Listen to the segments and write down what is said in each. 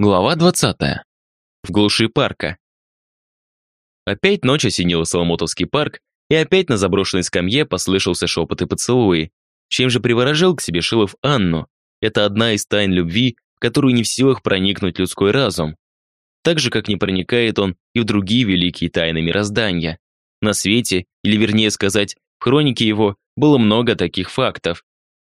Глава 20. В глуши парка. Опять ночь осенила Соломотовский парк, и опять на заброшенной скамье послышался шепот и поцелуи. Чем же приворожил к себе Шилов Анну? Это одна из тайн любви, в которую не в силах проникнуть людской разум. Так же, как не проникает он и в другие великие тайны мироздания. На свете, или вернее сказать, в хронике его, было много таких фактов.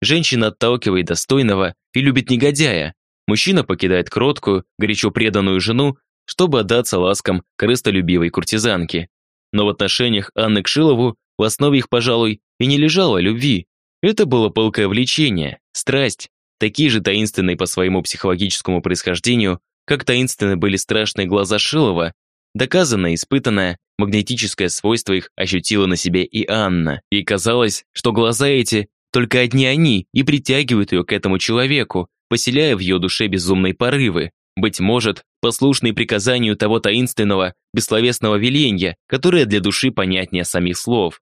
Женщина отталкивает достойного и любит негодяя, Мужчина покидает кроткую, горячо преданную жену, чтобы отдаться ласкам корыстолюбивой куртизанки. Но в отношениях Анны к Шилову в основе их, пожалуй, и не лежало любви. Это было пылкое влечение, страсть, такие же таинственные по своему психологическому происхождению, как таинственны были страшные глаза Шилова, доказанное, испытанное, магнетическое свойство их ощутила на себе и Анна. И казалось, что глаза эти, только одни они, и притягивают ее к этому человеку, поселяя в ее душе безумные порывы, быть может, послушные приказанию того таинственного, бессловесного веленья, которое для души понятнее самих слов.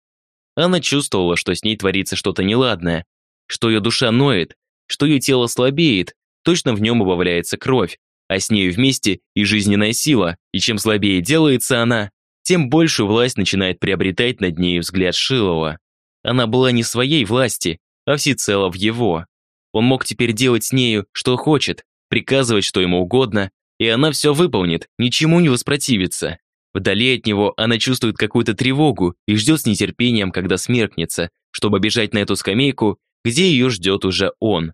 Она чувствовала, что с ней творится что-то неладное, что ее душа ноет, что ее тело слабеет, точно в нем убавляется кровь, а с нею вместе и жизненная сила, и чем слабее делается она, тем большую власть начинает приобретать над нею взгляд Шилова. Она была не своей власти, а всецело в его. Он мог теперь делать с нею, что хочет, приказывать, что ему угодно, и она все выполнит, ничему не воспротивится. Вдали от него она чувствует какую-то тревогу и ждет с нетерпением, когда смеркнется, чтобы бежать на эту скамейку, где ее ждет уже он.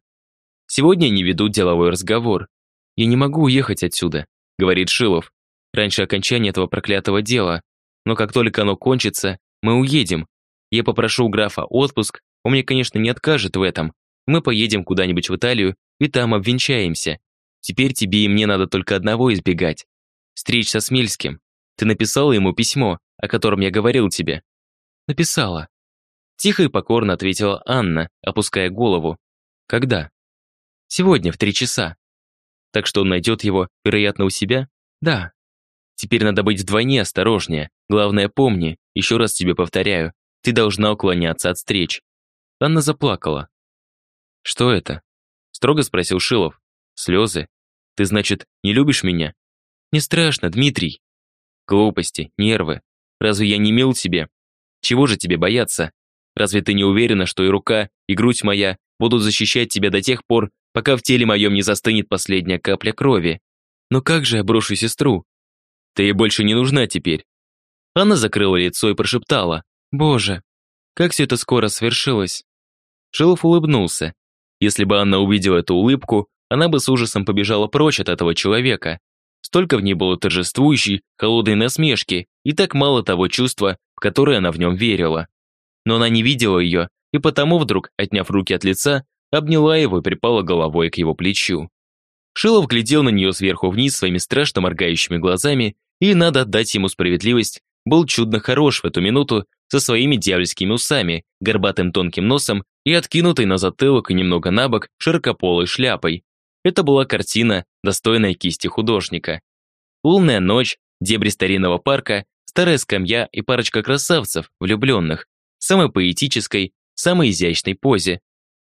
Сегодня они ведут деловой разговор. «Я не могу уехать отсюда», — говорит Шилов. «Раньше окончания этого проклятого дела. Но как только оно кончится, мы уедем. Я попрошу у графа отпуск, он мне, конечно, не откажет в этом, мы поедем куда-нибудь в Италию и там обвенчаемся. Теперь тебе и мне надо только одного избегать. Встреч со Смельским. Ты написала ему письмо, о котором я говорил тебе?» «Написала». Тихо и покорно ответила Анна, опуская голову. «Когда?» «Сегодня в три часа». «Так что он найдет его, вероятно, у себя?» «Да». «Теперь надо быть вдвойне осторожнее. Главное, помни, еще раз тебе повторяю, ты должна уклоняться от встреч». Анна заплакала. «Что это?» – строго спросил Шилов. «Слезы? Ты, значит, не любишь меня?» «Не страшно, Дмитрий». «Глупости, нервы. Разве я не мил тебе? Чего же тебе бояться? Разве ты не уверена, что и рука, и грудь моя будут защищать тебя до тех пор, пока в теле моем не застынет последняя капля крови? Но как же я брошу сестру? Ты ей больше не нужна теперь». Она закрыла лицо и прошептала. «Боже, как все это скоро свершилось!» Шилов улыбнулся. Если бы Анна увидела эту улыбку, она бы с ужасом побежала прочь от этого человека. Столько в ней было торжествующей, холодной насмешки и так мало того чувства, в которое она в нем верила. Но она не видела ее, и потому вдруг, отняв руки от лица, обняла его и припала головой к его плечу. Шилов глядел на нее сверху вниз своими страшно моргающими глазами, и, надо отдать ему справедливость, был чудно хорош в эту минуту со своими дьявольскими усами, горбатым тонким носом и откинутой на затылок и немного на бок широкополой шляпой. Это была картина, достойная кисти художника. Лунная ночь, дебри старинного парка, старая скамья и парочка красавцев, влюбленных, самой поэтической, самой изящной позе.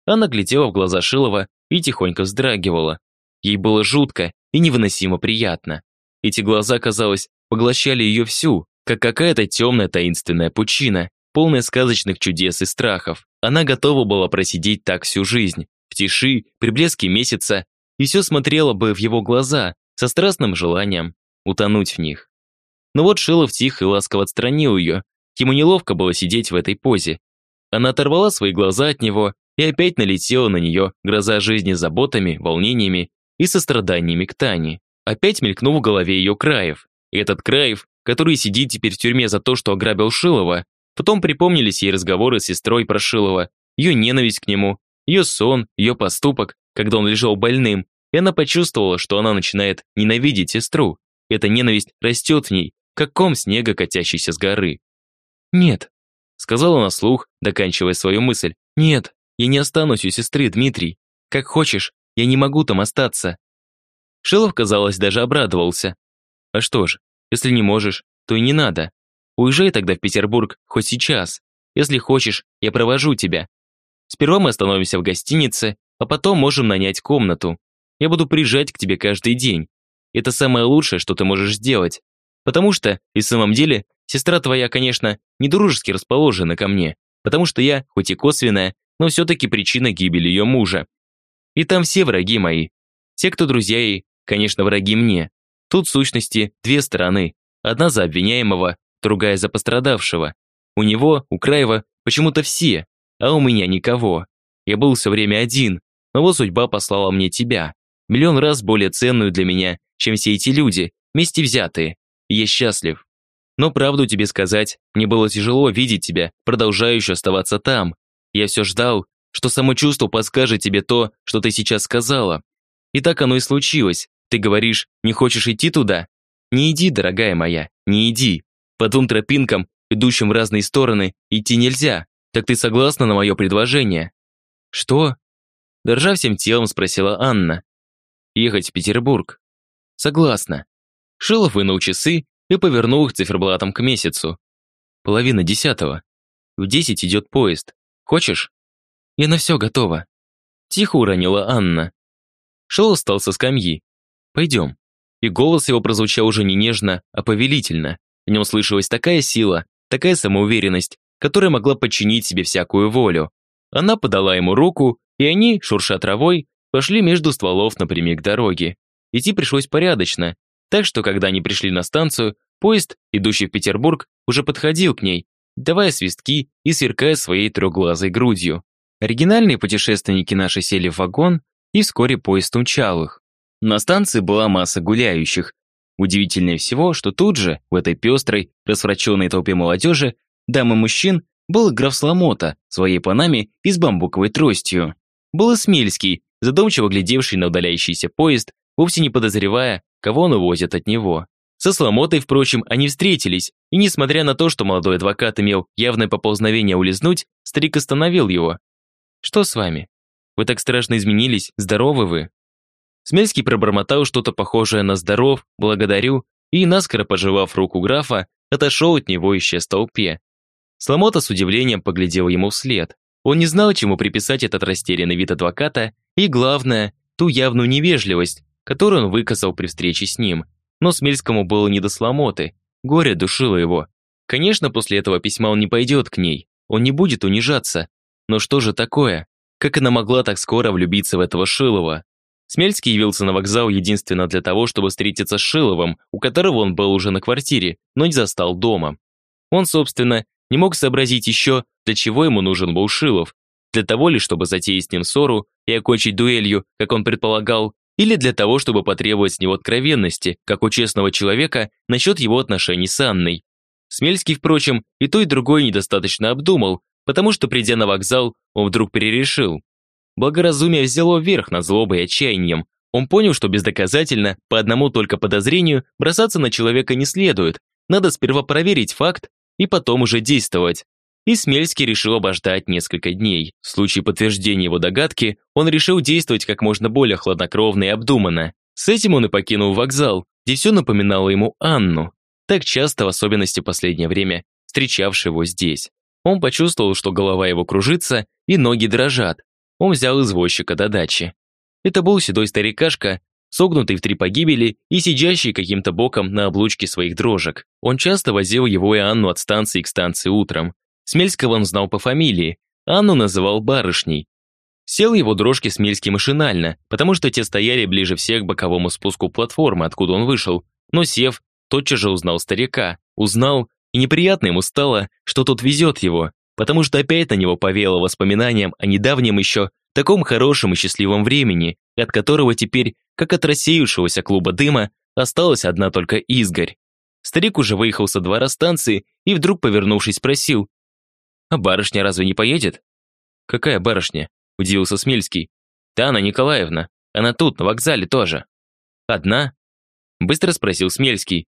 Она глядела в глаза Шилова и тихонько вздрагивала. Ей было жутко и невыносимо приятно. Эти глаза, казалось, поглощали ее всю, как какая-то темная таинственная пучина, полная сказочных чудес и страхов. Она готова была просидеть так всю жизнь, в тиши, при блеске месяца, и все смотрела бы в его глаза, со страстным желанием утонуть в них. Но вот Шилов тихо и ласково отстранил ее, ему неловко было сидеть в этой позе. Она оторвала свои глаза от него и опять налетела на нее гроза жизни заботами, волнениями и состраданиями к Тане. Опять мелькнул в голове ее Краев. Этот Краев, который сидит теперь в тюрьме за то, что ограбил Шилова, Потом припомнились ей разговоры с сестрой про Шилова, ее ненависть к нему, ее сон, ее поступок, когда он лежал больным, и она почувствовала, что она начинает ненавидеть сестру. Эта ненависть растет в ней, как ком снега, катящийся с горы. «Нет», — сказала она слух, доканчивая свою мысль. «Нет, я не останусь у сестры, Дмитрий. Как хочешь, я не могу там остаться». Шилов, казалось, даже обрадовался. «А что ж, если не можешь, то и не надо. Уезжай тогда в Петербург хоть сейчас. Если хочешь, я провожу тебя. Сперва мы остановимся в гостинице, а потом можем нанять комнату. Я буду приезжать к тебе каждый день. это самое лучшее, что ты можешь сделать. Потому что, и в самом деле, сестра твоя, конечно, не дружески расположена ко мне, потому что я, хоть и косвенная, но все-таки причина гибели ее мужа. И там все враги мои. Те, кто друзья ей, конечно, враги мне. Тут, в сущности, две стороны. Одна за обвиняемого, другая за пострадавшего. У него, у Краева, почему-то все, а у меня никого. Я был все время один, но вот судьба послала мне тебя. Миллион раз более ценную для меня, чем все эти люди, вместе взятые. я счастлив. Но правду тебе сказать, мне было тяжело видеть тебя, продолжающую оставаться там. Я все ждал, что само чувство подскажет тебе то, что ты сейчас сказала. И так оно и случилось. Ты говоришь, не хочешь идти туда? Не иди, дорогая моя, не иди. По двум тропинкам, идущим в разные стороны, идти нельзя. Так ты согласна на мое предложение? Что? Дрожа всем телом, спросила Анна. Ехать в Петербург. Согласна. Шилов вынул часы и повернул их циферблатом к месяцу. Половина десятого. В десять идет поезд. Хочешь? Я на все готова. Тихо уронила Анна. Шилов встал со скамьи. Пойдем. И голос его прозвучал уже не нежно, а повелительно. В нем слышалась такая сила, такая самоуверенность, которая могла подчинить себе всякую волю. Она подала ему руку, и они, шурша травой, пошли между стволов напрямик к дороге. Идти пришлось порядочно, так что, когда они пришли на станцию, поезд, идущий в Петербург, уже подходил к ней, давая свистки и сверкая своей трехглазой грудью. Оригинальные путешественники наши сели в вагон, и вскоре поезд умчал их. На станции была масса гуляющих. Удивительнее всего, что тут же, в этой пестрой, расвраченной толпе молодежи, дам и мужчин, был граф Сломота, своей панаме и с бамбуковой тростью. Был Смельский, задумчиво глядевший на удаляющийся поезд, вовсе не подозревая, кого он увозит от него. Со Сломотой, впрочем, они встретились, и несмотря на то, что молодой адвокат имел явное поползновение улизнуть, старик остановил его. «Что с вами? Вы так страшно изменились, здоровы вы?» Смельский пробормотал что-то похожее на «здоров», «благодарю», и, наскоро пожевав руку графа, отошел от него исчез в толпе. Сломота с удивлением поглядел ему вслед. Он не знал, чему приписать этот растерянный вид адвоката и, главное, ту явную невежливость, которую он выказал при встрече с ним. Но Смельскому было не до Сломоты, горе душило его. Конечно, после этого письма он не пойдет к ней, он не будет унижаться. Но что же такое? Как она могла так скоро влюбиться в этого Шилова? Смельский явился на вокзал единственно для того, чтобы встретиться с Шиловым, у которого он был уже на квартире, но не застал дома. Он, собственно, не мог сообразить еще, для чего ему нужен был Шилов. Для того ли, чтобы затеять с ним ссору и окончить дуэлью, как он предполагал, или для того, чтобы потребовать с него откровенности, как у честного человека, насчет его отношений с Анной. Смельский, впрочем, и то, и другое недостаточно обдумал, потому что, придя на вокзал, он вдруг перерешил. Благоразумие взяло верх над злобой и отчаянием. Он понял, что бездоказательно, по одному только подозрению, бросаться на человека не следует. Надо сперва проверить факт и потом уже действовать. И Смельский решил обождать несколько дней. В случае подтверждения его догадки, он решил действовать как можно более хладнокровно и обдуманно. С этим он и покинул вокзал, где все напоминало ему Анну, так часто, в особенности в последнее время, встречавшего его здесь. Он почувствовал, что голова его кружится и ноги дрожат, он взял извозчика до дачи. Это был седой старикашка, согнутый в три погибели и сидящий каким-то боком на облучке своих дрожек. Он часто возил его и Анну от станции к станции утром. Смельского он знал по фамилии, Анну называл барышней. Сел его дрожки Смельский машинально, потому что те стояли ближе всех к боковому спуску платформы, откуда он вышел. Но сев, тотчас же узнал старика, узнал, и неприятно ему стало, что тот везет его потому что опять на него повеяло воспоминанием о недавнем еще таком хорошем и счастливом времени, от которого теперь, как от рассеявшегося клуба дыма, осталась одна только изгорь. Старик уже выехал со двора станции и вдруг, повернувшись, спросил, «А барышня разве не поедет?» «Какая барышня?» – удивился Смельский. «Да, Николаевна. Она тут, на вокзале тоже». «Одна?» – быстро спросил Смельский.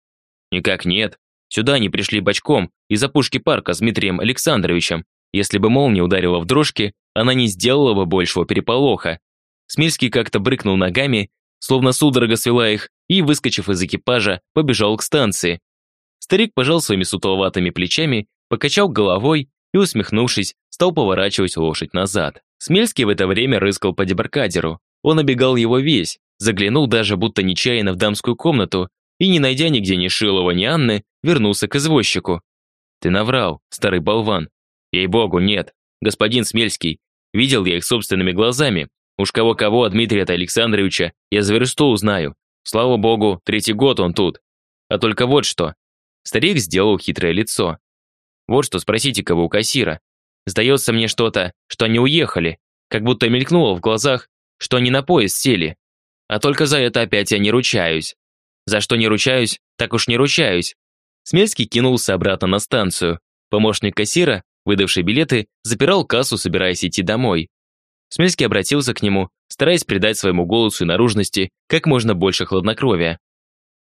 «Никак нет. Сюда они пришли бочком из опушки парка с Дмитрием Александровичем. Если бы молния ударила в дрожки, она не сделала бы большего переполоха. Смельский как-то брыкнул ногами, словно судорога свела их, и, выскочив из экипажа, побежал к станции. Старик пожал своими сутуловатыми плечами, покачал головой и, усмехнувшись, стал поворачивать лошадь назад. Смельский в это время рыскал по дебаркадеру. Он обегал его весь, заглянул даже будто нечаянно в дамскую комнату и, не найдя нигде ни Шилова, ни Анны, вернулся к извозчику. «Ты наврал, старый болван». «Ей-богу, нет. Господин Смельский, видел я их собственными глазами. Уж кого-кого, а Дмитрия-то Александровича я за версту узнаю. Слава богу, третий год он тут. А только вот что». Старик сделал хитрое лицо. «Вот что, спросите кого у кассира. Сдается мне что-то, что они уехали, как будто мелькнуло в глазах, что они на поезд сели. А только за это опять я не ручаюсь. За что не ручаюсь, так уж не ручаюсь. Смельский кинулся обратно на станцию. Помощник кассира, выдавший билеты, запирал кассу, собираясь идти домой. Смельский обратился к нему, стараясь придать своему голосу и наружности как можно больше хладнокровия.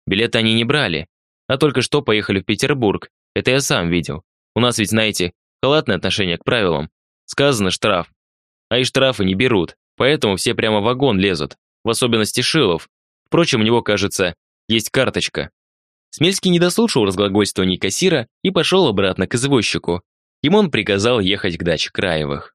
Билеты они не брали, а только что поехали в Петербург. Это я сам видел. У нас ведь, знаете, халатное отношение к правилам. Сказано штраф. А и штрафы не берут, поэтому все прямо в вагон лезут, в особенности Шилов. Впрочем, у него, кажется, есть карточка. Смельский не дослушал разглагольствований кассира и пошел обратно к извозчику. Ему он приказал ехать к даче Краевых.